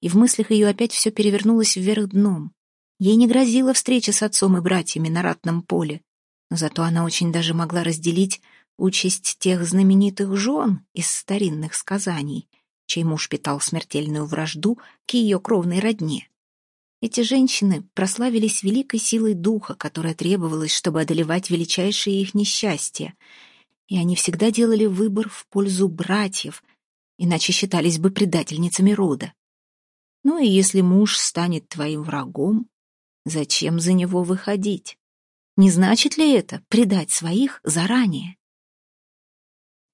[SPEAKER 1] и в мыслях ее опять все перевернулось вверх дном. Ей не грозила встреча с отцом и братьями на ратном поле, но зато она очень даже могла разделить участь тех знаменитых жен из старинных сказаний, чей муж питал смертельную вражду к ее кровной родне. Эти женщины прославились великой силой духа, которая требовалась, чтобы одолевать величайшие их несчастья, и они всегда делали выбор в пользу братьев, иначе считались бы предательницами рода. Ну и если муж станет твоим врагом, Зачем за него выходить? Не значит ли это предать своих заранее?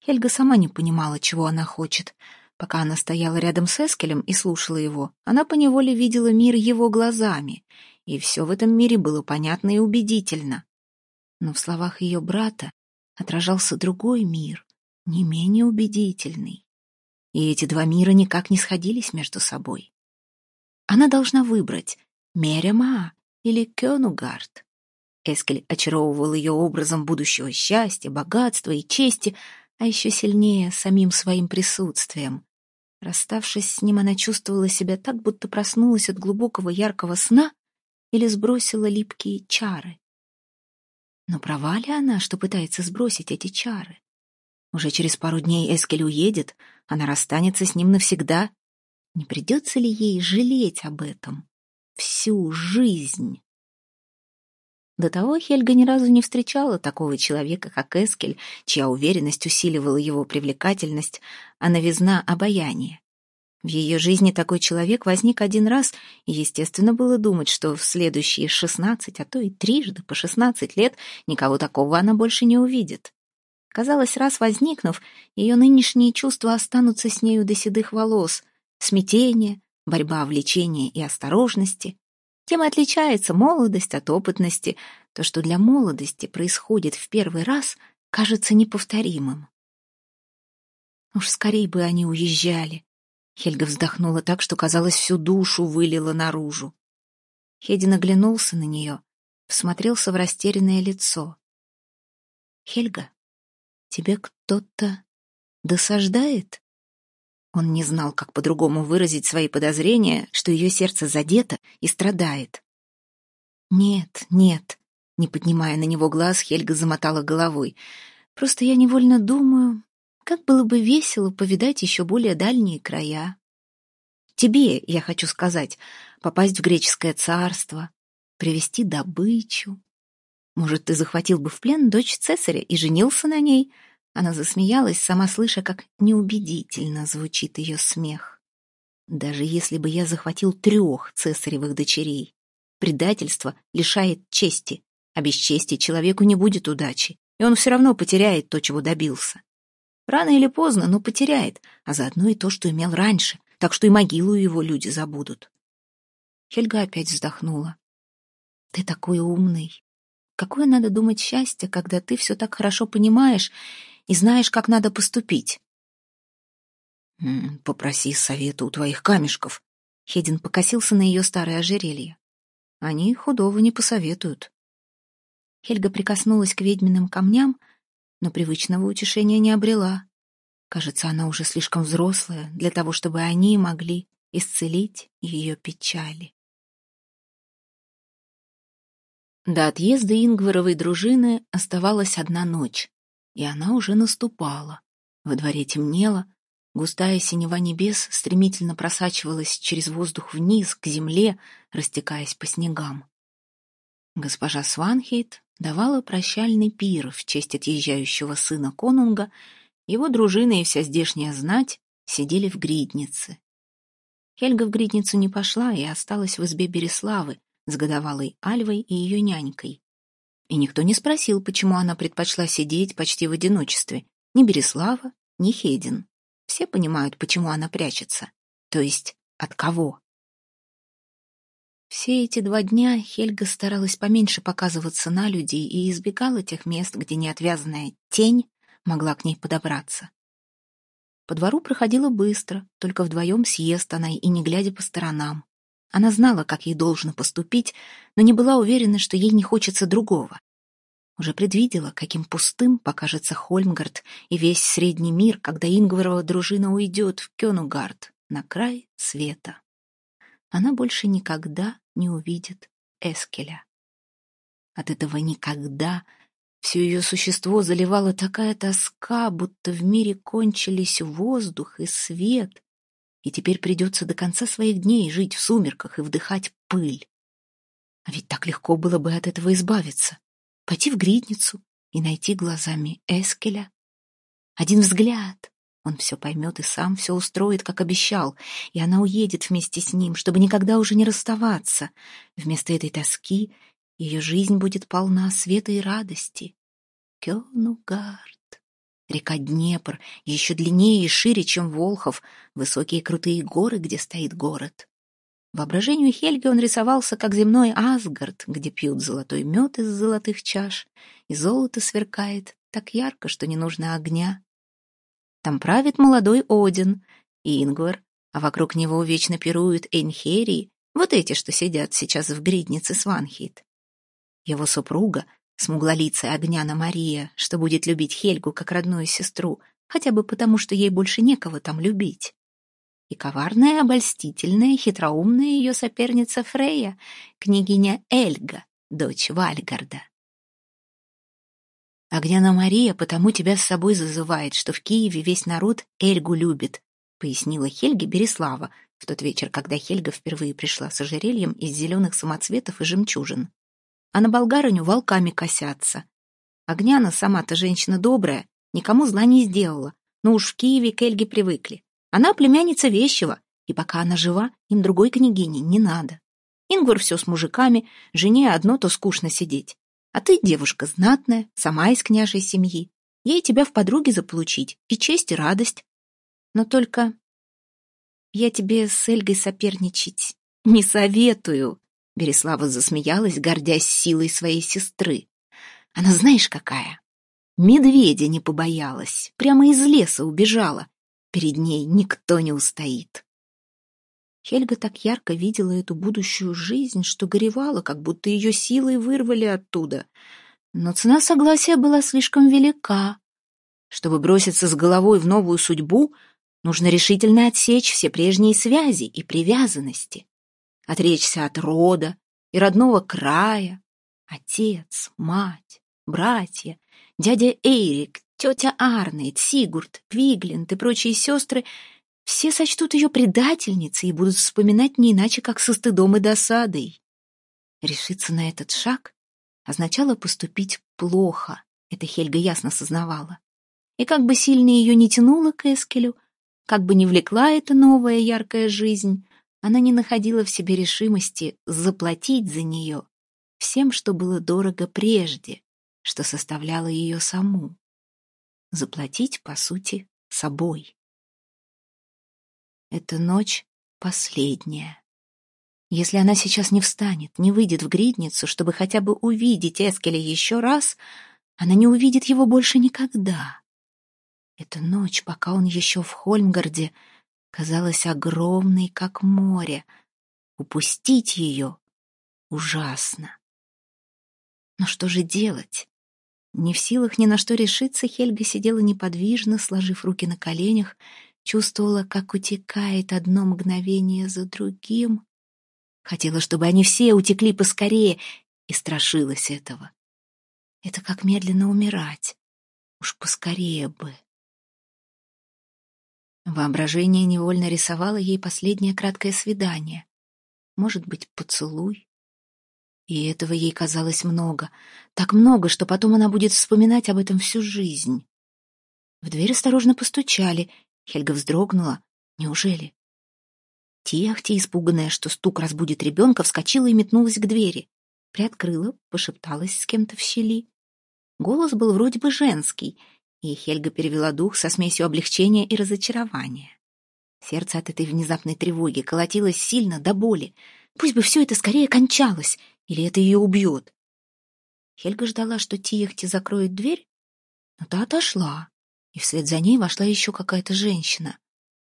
[SPEAKER 1] Хельга сама не понимала, чего она хочет. Пока она стояла рядом с Эскелем и слушала его, она поневоле видела мир его глазами, и все в этом мире было понятно и убедительно. Но в словах ее брата отражался другой мир, не менее убедительный. И эти два мира никак не сходились между собой. Она должна выбрать Мерема или Кёнугард. Эскель очаровывал ее образом будущего счастья, богатства и чести, а еще сильнее самим своим присутствием. Расставшись с ним, она чувствовала себя так, будто проснулась от глубокого яркого сна или сбросила липкие чары. Но права ли она, что пытается сбросить эти чары? Уже через пару дней Эскель уедет, она расстанется с ним навсегда. Не придется ли ей жалеть об этом? Всю жизнь. До того Хельга ни разу не встречала такого человека, как Эскель, чья уверенность усиливала его привлекательность, а новизна — обаяние. В ее жизни такой человек возник один раз, и, естественно, было думать, что в следующие шестнадцать, а то и трижды по шестнадцать лет никого такого она больше не увидит. Казалось, раз возникнув, ее нынешние чувства останутся с нею до седых волос. Смятение, борьба влечения и осторожности. Тем и отличается молодость от опытности. То, что для молодости происходит в первый раз, кажется неповторимым. Уж скорее бы они уезжали. Хельга вздохнула так, что, казалось, всю душу вылила наружу. Хедин оглянулся на нее, всмотрелся в растерянное лицо. «Хельга, тебе кто-то досаждает?» Он не знал, как по-другому выразить свои подозрения, что ее сердце задето и страдает. «Нет, нет», — не поднимая на него глаз, Хельга замотала головой. «Просто я невольно думаю, как было бы весело повидать еще более дальние края». Тебе, я хочу сказать, попасть в греческое царство, привести добычу. Может, ты захватил бы в плен дочь цесаря и женился на ней?» Она засмеялась, сама слыша, как неубедительно звучит ее смех. «Даже если бы я захватил трех цесаревых дочерей, предательство лишает чести, а без чести человеку не будет удачи, и он все равно потеряет то, чего добился. Рано или поздно, но потеряет, а заодно и то, что имел раньше, так что и могилу его люди забудут. Хельга опять вздохнула. «Ты такой умный. Какое надо думать счастье, когда ты все так хорошо понимаешь и знаешь, как надо поступить?» «Попроси совета у твоих камешков». Хедин покосился на ее старое ожерелье. «Они худого не посоветуют». Хельга прикоснулась к ведьминым камням, но привычного утешения не обрела. Кажется, она уже слишком взрослая для того, чтобы они могли исцелить ее печали. До отъезда Ингваровой дружины оставалась одна ночь, и она уже наступала. Во дворе темнело, густая синева небес стремительно просачивалась через воздух вниз, к земле, растекаясь по снегам. Госпожа Сванхейт давала прощальный пир в честь отъезжающего сына конунга, его дружина и вся здешняя знать сидели в гриднице. Хельга в гридницу не пошла и осталась в избе Береславы с годовалой Альвой и ее нянькой. И никто не спросил, почему она предпочла сидеть почти в одиночестве. Ни Береслава, ни Хедин. Все понимают, почему она прячется. То есть, от кого. Все эти два дня Хельга старалась поменьше показываться на людей и избегала тех мест, где неотвязанная тень могла к ней подобраться. По двору проходила быстро, только вдвоем съест она и не глядя по сторонам. Она знала, как ей должно поступить, но не была уверена, что ей не хочется другого. Уже предвидела, каким пустым покажется Хольмгард и весь средний мир, когда Ингварова дружина уйдет в Кёнугард, на край света она больше никогда не увидит Эскеля. От этого никогда все ее существо заливала такая тоска, будто в мире кончились воздух и свет, и теперь придется до конца своих дней жить в сумерках и вдыхать пыль. А ведь так легко было бы от этого избавиться. Пойти в гридницу и найти глазами Эскеля. Один взгляд, он все поймет и сам все устроит, как обещал, и она уедет вместе с ним, чтобы никогда уже не расставаться. Вместо этой тоски ее жизнь будет полна света и радости. Кёнугард. Река Днепр, еще длиннее и шире, чем Волхов, высокие крутые горы, где стоит город. Воображению Хельги он рисовался, как земной Асгард, где пьют золотой мед из золотых чаш, и золото сверкает так ярко, что не нужно огня. Там правит молодой Один, Ингвар, а вокруг него вечно пируют Эйнхерии, вот эти, что сидят сейчас в гриднице Сванхит. Его супруга, смуглолицая Огняна Мария, что будет любить Хельгу как родную сестру, хотя бы потому, что ей больше некого там любить. И коварная, обольстительная, хитроумная ее соперница Фрея, княгиня Эльга, дочь Вальгарда. «Огняна Мария потому тебя с собой зазывает, что в Киеве весь народ Эльгу любит», пояснила Хельге Береслава в тот вечер, когда Хельга впервые пришла с ожерельем из зеленых самоцветов и жемчужин. А на болгарыню волками косятся. Огняна сама-то женщина добрая, никому зла не сделала, но уж в Киеве к Эльге привыкли. Она племянница вещего, и пока она жива, им другой княгини не надо. Ингвар все с мужиками, жене одно то скучно сидеть. А ты девушка знатная, сама из княжей семьи. Ей тебя в подруги заполучить, и честь, и радость. Но только я тебе с Эльгой соперничать не советую. Береслава засмеялась, гордясь силой своей сестры. Она знаешь какая? Медведя не побоялась, прямо из леса убежала. Перед ней никто не устоит. Хельга так ярко видела эту будущую жизнь, что горевала, как будто ее силой вырвали оттуда. Но цена согласия была слишком велика. Чтобы броситься с головой в новую судьбу, нужно решительно отсечь все прежние связи и привязанности. Отречься от рода и родного края. Отец, мать, братья, дядя Эйрик, тетя Арнейд, Сигурд, Виглинд и прочие сестры — Все сочтут ее предательницей и будут вспоминать не иначе, как со стыдом и досадой. Решиться на этот шаг означало поступить плохо, это Хельга ясно сознавала. И как бы сильно ее не тянуло к Эскелю, как бы не влекла эта новая яркая жизнь, она не находила в себе решимости заплатить за нее всем, что было дорого прежде, что составляло ее саму. Заплатить, по сути, собой. Эта ночь последняя. Если она сейчас не встанет, не выйдет в гридницу, чтобы хотя бы увидеть Эскеля еще раз, она не увидит его больше никогда. Эта ночь, пока он еще в Хольмгарде, казалась огромной, как море. Упустить ее ужасно. Но что же делать? Не в силах ни на что решиться, Хельга сидела неподвижно, сложив руки на коленях, чувствовала, как утекает одно мгновение за другим. Хотела, чтобы они все утекли поскорее, и страшилась этого. Это как медленно умирать. Уж поскорее бы. Воображение невольно рисовало ей последнее краткое свидание. Может быть, поцелуй? И этого ей казалось много. Так много, что потом она будет вспоминать об этом всю жизнь. В дверь осторожно постучали, Хельга вздрогнула. Неужели? Техти, испуганная, что стук разбудит ребенка, вскочила и метнулась к двери. Приоткрыла, пошепталась с кем-то в щели. Голос был вроде бы женский, и Хельга перевела дух со смесью облегчения и разочарования. Сердце от этой внезапной тревоги колотилось сильно до боли. Пусть бы все это скорее кончалось, или это ее убьет. Хельга ждала, что Тиехти закроет дверь, но та отошла, и вслед за ней вошла еще какая-то женщина.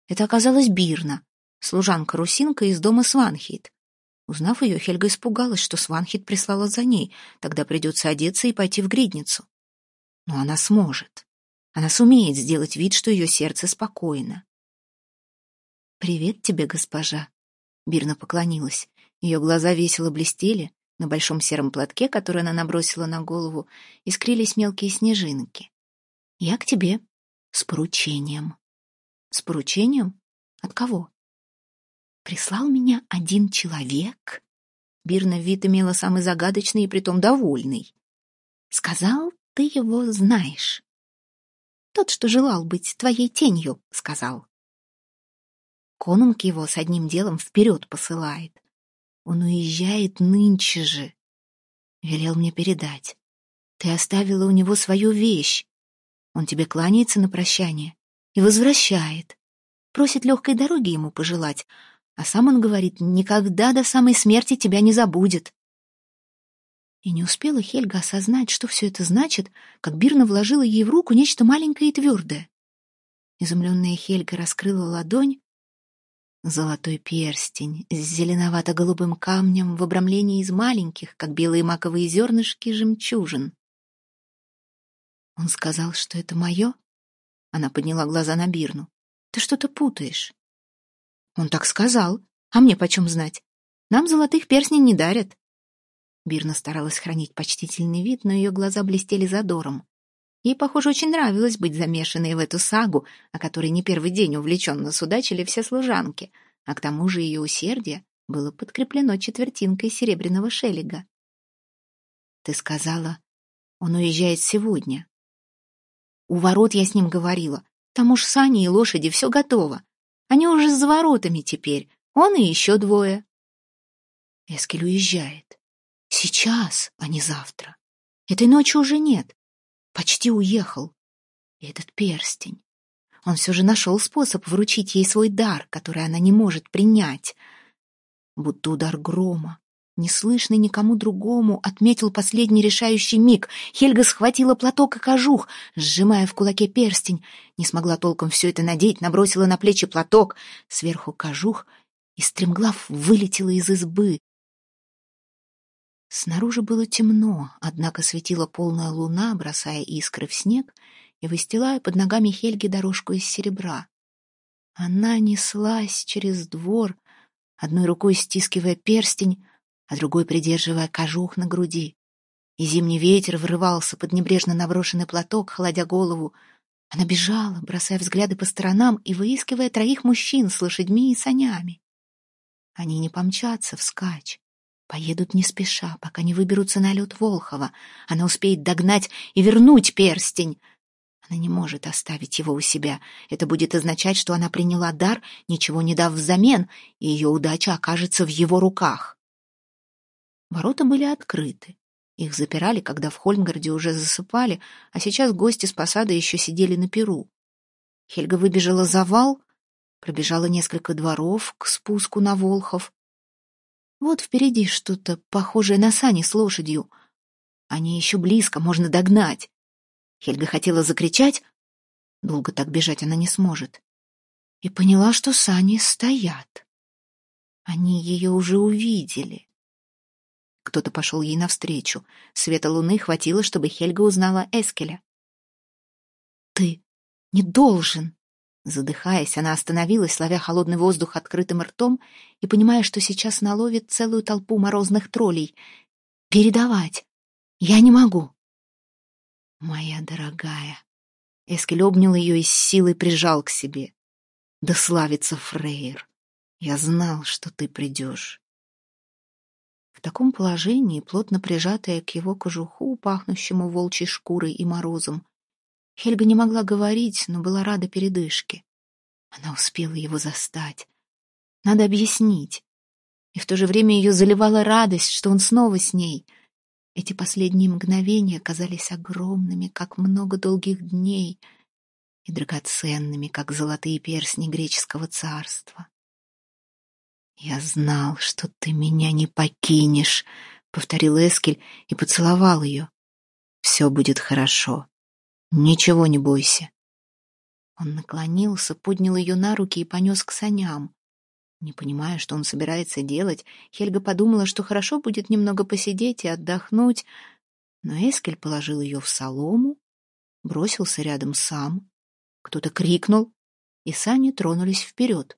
[SPEAKER 1] Это оказалась Бирна, служанка-русинка из дома Сванхит. Узнав ее, Хельга испугалась, что Сванхит прислала за ней, тогда придется одеться и пойти в гридницу. Но она сможет. Она сумеет сделать вид, что ее сердце спокойно. «Привет тебе, госпожа!» Бирна поклонилась. Ее глаза весело блестели, на большом сером платке, который она набросила на голову, искрились мелкие снежинки. «Я к тебе с поручением. С поручением? От кого? Прислал меня один человек. Бирна вид имела самый загадочный и притом довольный. Сказал, ты его знаешь. Тот, что желал быть твоей тенью, сказал. Конунг его с одним делом вперед посылает. Он уезжает нынче же. Велел мне передать. Ты оставила у него свою вещь, он тебе кланяется на прощание и возвращает. Просит легкой дороги ему пожелать, а сам он говорит, никогда до самой смерти тебя не забудет. И не успела Хельга осознать, что все это значит, как Бирна вложила ей в руку нечто маленькое и твердое. Изумленная Хельга раскрыла ладонь. Золотой перстень с зеленовато-голубым камнем в обрамлении из маленьких, как белые маковые зернышки, жемчужин. Он сказал, что это мое? Она подняла глаза на Бирну. Ты что-то путаешь. Он так сказал. А мне почем знать? Нам золотых перстней не дарят. Бирна старалась хранить почтительный вид, но ее глаза блестели задором. Ей, похоже, очень нравилось быть замешанной в эту сагу, о которой не первый день увлеченно судачили все служанки, а к тому же ее усердие было подкреплено четвертинкой серебряного шелега. «Ты сказала, он уезжает сегодня», у ворот я с ним говорила. Там уж сани и лошади, все готово. Они уже за воротами теперь. Он и еще двое. Эскель уезжает. Сейчас, а не завтра. Этой ночи уже нет. Почти уехал. И этот перстень. Он все же нашел способ вручить ей свой дар, который она не может принять. Будто удар грома, неслышный никому другому, отметил последний решающий миг. Хельга схватила платок и кожух, сжимая в кулаке перстень. Не смогла толком все это надеть, набросила на плечи платок, сверху кожух, и стремглав вылетела из избы. Снаружи было темно, однако светила полная луна, бросая искры в снег и выстилая под ногами Хельги дорожку из серебра. Она неслась через двор, одной рукой стискивая перстень, а другой придерживая кожух на груди. И зимний ветер врывался под небрежно наброшенный платок, холодя голову. Она бежала, бросая взгляды по сторонам и выискивая троих мужчин с лошадьми и санями. Они не помчатся вскачь, поедут не спеша, пока не выберутся на лед Волхова. Она успеет догнать и вернуть перстень. Она не может оставить его у себя. Это будет означать, что она приняла дар, ничего не дав взамен, и ее удача окажется в его руках. Ворота были открыты. Их запирали, когда в Хольмгарде уже засыпали, а сейчас гости с посады еще сидели на перу. Хельга выбежала за вал, пробежала несколько дворов к спуску на Волхов. Вот впереди что-то похожее на сани с лошадью. Они еще близко, можно догнать. Хельга хотела закричать, долго так бежать она не сможет, и поняла, что сани стоят. Они ее уже увидели. Кто-то пошел ей навстречу. Света луны хватило, чтобы Хельга узнала Эскеля. «Ты не должен!» Задыхаясь, она остановилась, ловя холодный воздух открытым ртом и понимая, что сейчас наловит целую толпу морозных троллей. «Передавать! Я не могу!» «Моя дорогая!» Эскель обнял ее и с силой прижал к себе. «Да славится Фрейр! Я знал, что ты придешь!» В таком положении, плотно прижатая к его кожуху, пахнущему волчьей шкурой и морозом, Хельга не могла говорить, но была рада передышке. Она успела его застать. Надо объяснить. И в то же время ее заливала радость, что он снова с ней. Эти последние мгновения казались огромными, как много долгих дней, и драгоценными, как золотые персни греческого царства. «Я знал, что ты меня не покинешь», — повторил Эскель и поцеловал ее. «Все будет хорошо. Ничего не бойся». Он наклонился, поднял ее на руки и понес к саням. Не понимая, что он собирается делать, Хельга подумала, что хорошо будет немного посидеть и отдохнуть, но Эскель положил ее в солому, бросился рядом сам. Кто-то крикнул, и сани тронулись вперед.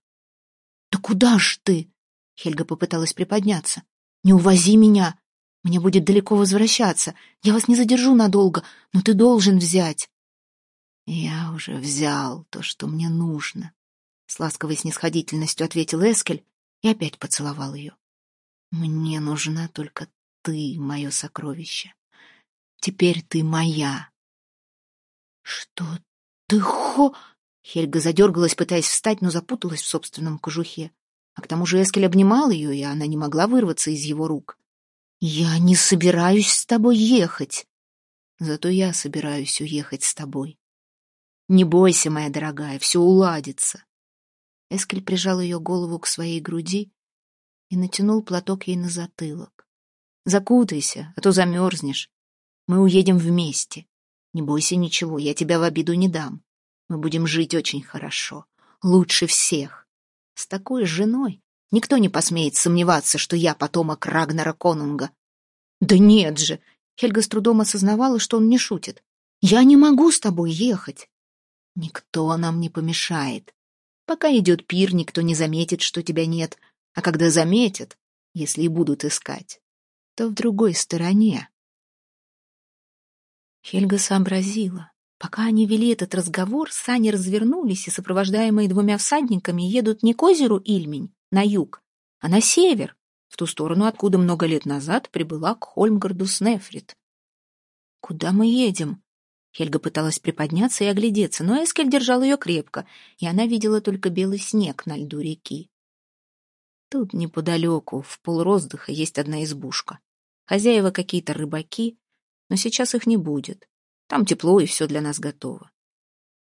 [SPEAKER 1] «Да куда ж ты?» Хельга попыталась приподняться. «Не увози меня! Мне будет далеко возвращаться. Я вас не задержу надолго, но ты должен взять». «Я уже взял то, что мне нужно», — с ласковой снисходительностью ответил Эскель и опять поцеловал ее. «Мне нужна только ты, мое сокровище. Теперь ты моя». «Что ты хо...» Хельга задергалась, пытаясь встать, но запуталась в собственном кожухе. А к тому же Эскель обнимал ее, и она не могла вырваться из его рук. «Я не собираюсь с тобой ехать. Зато я собираюсь уехать с тобой. Не бойся, моя дорогая, все уладится». Эскель прижал ее голову к своей груди и натянул платок ей на затылок. «Закутайся, а то замерзнешь. Мы уедем вместе. Не бойся ничего, я тебя в обиду не дам. Мы будем жить очень хорошо, лучше всех. С такой женой никто не посмеет сомневаться, что я потомок Рагнара Конунга. Да нет же! Хельга с трудом осознавала, что он не шутит. Я не могу с тобой ехать. Никто нам не помешает. Пока идет пир, никто не заметит, что тебя нет. А когда заметят, если и будут искать, то в другой стороне. Хельга сообразила. Пока они вели этот разговор, сани развернулись и, сопровождаемые двумя всадниками, едут не к озеру Ильмень, на юг, а на север, в ту сторону, откуда много лет назад прибыла к Хольмгарду Снефрит. «Куда мы едем?» Хельга пыталась приподняться и оглядеться, но Эскель держал ее крепко, и она видела только белый снег на льду реки. Тут неподалеку, в полроздыха, есть одна избушка. Хозяева какие-то рыбаки, но сейчас их не будет. Там тепло и все для нас готово.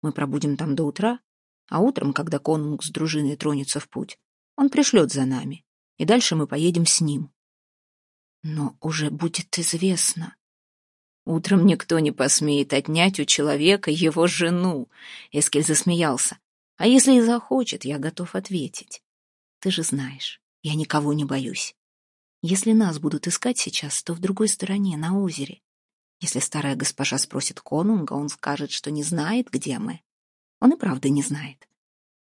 [SPEAKER 1] Мы пробудем там до утра, а утром, когда конунг с дружиной тронется в путь, он пришлет за нами, и дальше мы поедем с ним. Но уже будет известно. Утром никто не посмеет отнять у человека его жену. Эскель засмеялся. А если и захочет, я готов ответить. Ты же знаешь, я никого не боюсь. Если нас будут искать сейчас, то в другой стороне, на озере. Если старая госпожа спросит конунга, он скажет, что не знает, где мы. Он и правда не знает.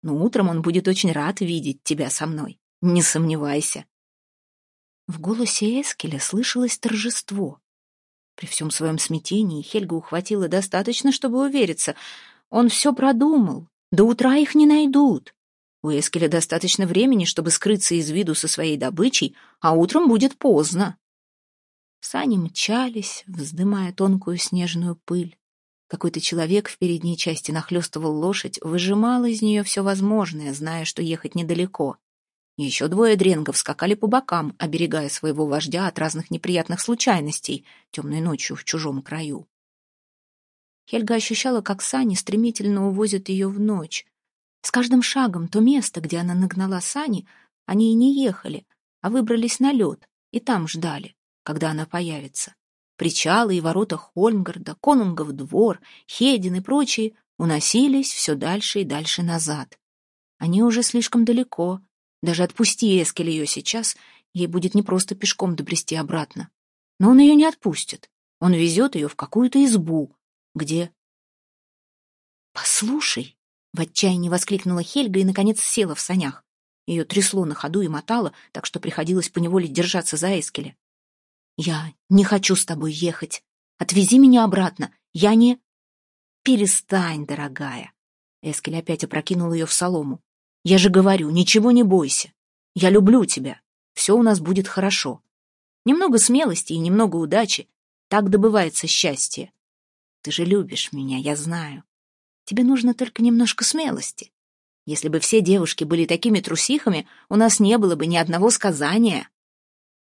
[SPEAKER 1] Но утром он будет очень рад видеть тебя со мной. Не сомневайся. В голосе Эскеля слышалось торжество. При всем своем смятении Хельга ухватила достаточно, чтобы увериться. Он все продумал. До утра их не найдут. У Эскеля достаточно времени, чтобы скрыться из виду со своей добычей, а утром будет поздно. Сани мчались, вздымая тонкую снежную пыль. Какой-то человек в передней части нахлестывал лошадь, выжимал из нее все возможное, зная, что ехать недалеко. Еще двое дренгов скакали по бокам, оберегая своего вождя от разных неприятных случайностей темной ночью в чужом краю. Хельга ощущала, как сани стремительно увозят ее в ночь. С каждым шагом то место, где она нагнала сани, они и не ехали, а выбрались на лед и там ждали, когда она появится. Причалы и ворота Хольмгарда, Конунгов двор, Хедин и прочие уносились все дальше и дальше назад. Они уже слишком далеко. Даже отпусти Эскель ее сейчас, ей будет не просто пешком добрести обратно. Но он ее не отпустит. Он везет ее в какую-то избу, где... «Послушай!» — в отчаянии воскликнула Хельга и, наконец, села в санях. Ее трясло на ходу и мотало, так что приходилось поневоле держаться за Эскеля. «Я не хочу с тобой ехать. Отвези меня обратно. Я не...» «Перестань, дорогая!» Эскель опять опрокинул ее в солому. «Я же говорю, ничего не бойся. Я люблю тебя. Все у нас будет хорошо. Немного смелости и немного удачи. Так добывается счастье. Ты же любишь меня, я знаю. Тебе нужно только немножко смелости. Если бы все девушки были такими трусихами, у нас не было бы ни одного сказания.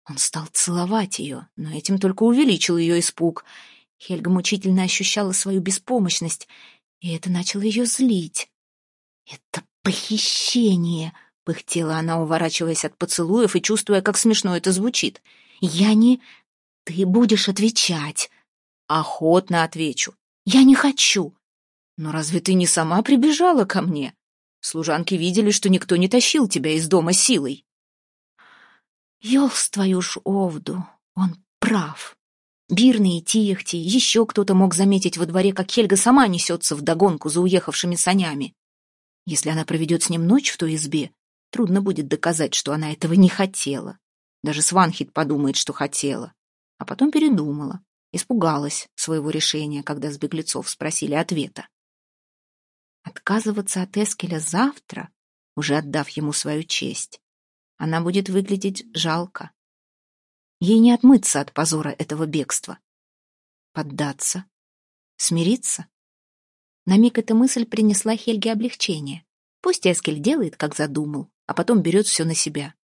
[SPEAKER 1] Он стал целовать ее, но этим только увеличил ее испуг. Хельга мучительно ощущала свою беспомощность, и это начало ее злить. «Это похищение!» — пыхтела она, уворачиваясь от поцелуев и чувствуя, как смешно это звучит. «Я не... Ты будешь отвечать!» Охотно отвечу. Я не хочу. Но разве ты не сама прибежала ко мне? Служанки видели, что никто не тащил тебя из дома силой. Ёлс твою ж овду, он прав. Бирный и Тихти, еще кто-то мог заметить во дворе, как Хельга сама несется вдогонку за уехавшими санями. Если она проведет с ним ночь в той избе, трудно будет доказать, что она этого не хотела. Даже Сванхит подумает, что хотела. А потом передумала. Испугалась своего решения, когда с беглецов спросили ответа. Отказываться от Эскеля завтра, уже отдав ему свою честь, она будет выглядеть жалко. Ей не отмыться от позора этого бегства. Поддаться? Смириться? На миг эта мысль принесла Хельге облегчение. Пусть Эскель делает, как задумал, а потом берет все на себя.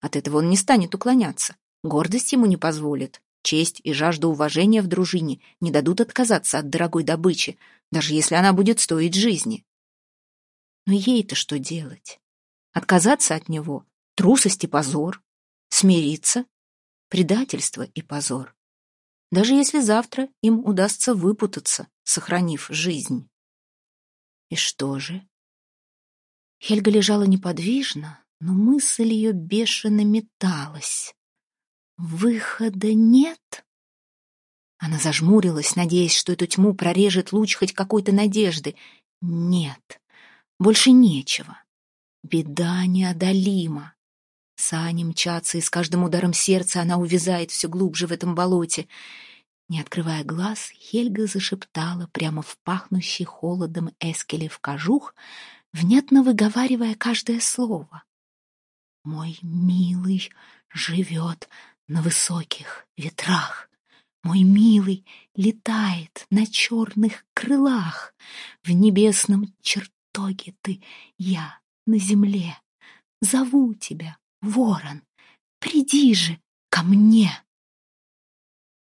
[SPEAKER 1] От этого он не станет уклоняться. Гордость ему не позволит. Честь и жажда уважения в дружине не дадут отказаться от дорогой добычи, даже если она будет стоить жизни. Но ей-то что делать? Отказаться от него — трусость и позор. Смириться — предательство и позор. Даже если завтра им удастся выпутаться, сохранив жизнь. И что же? Хельга лежала неподвижно, но мысль ее бешено металась. Выхода нет? Она зажмурилась, надеясь, что эту тьму прорежет луч хоть какой-то надежды. Нет, больше нечего. Беда неодолима. Сани мчатся, и с каждым ударом сердца она увязает все глубже в этом болоте. Не открывая глаз, Хельга зашептала прямо в пахнущий холодом эскелев кожух, внятно выговаривая каждое слово. «Мой милый живет на высоких ветрах. Мой милый летает на черных крылах. В небесном чертоге ты, я на земле. Зову тебя, ворон, приди же ко мне.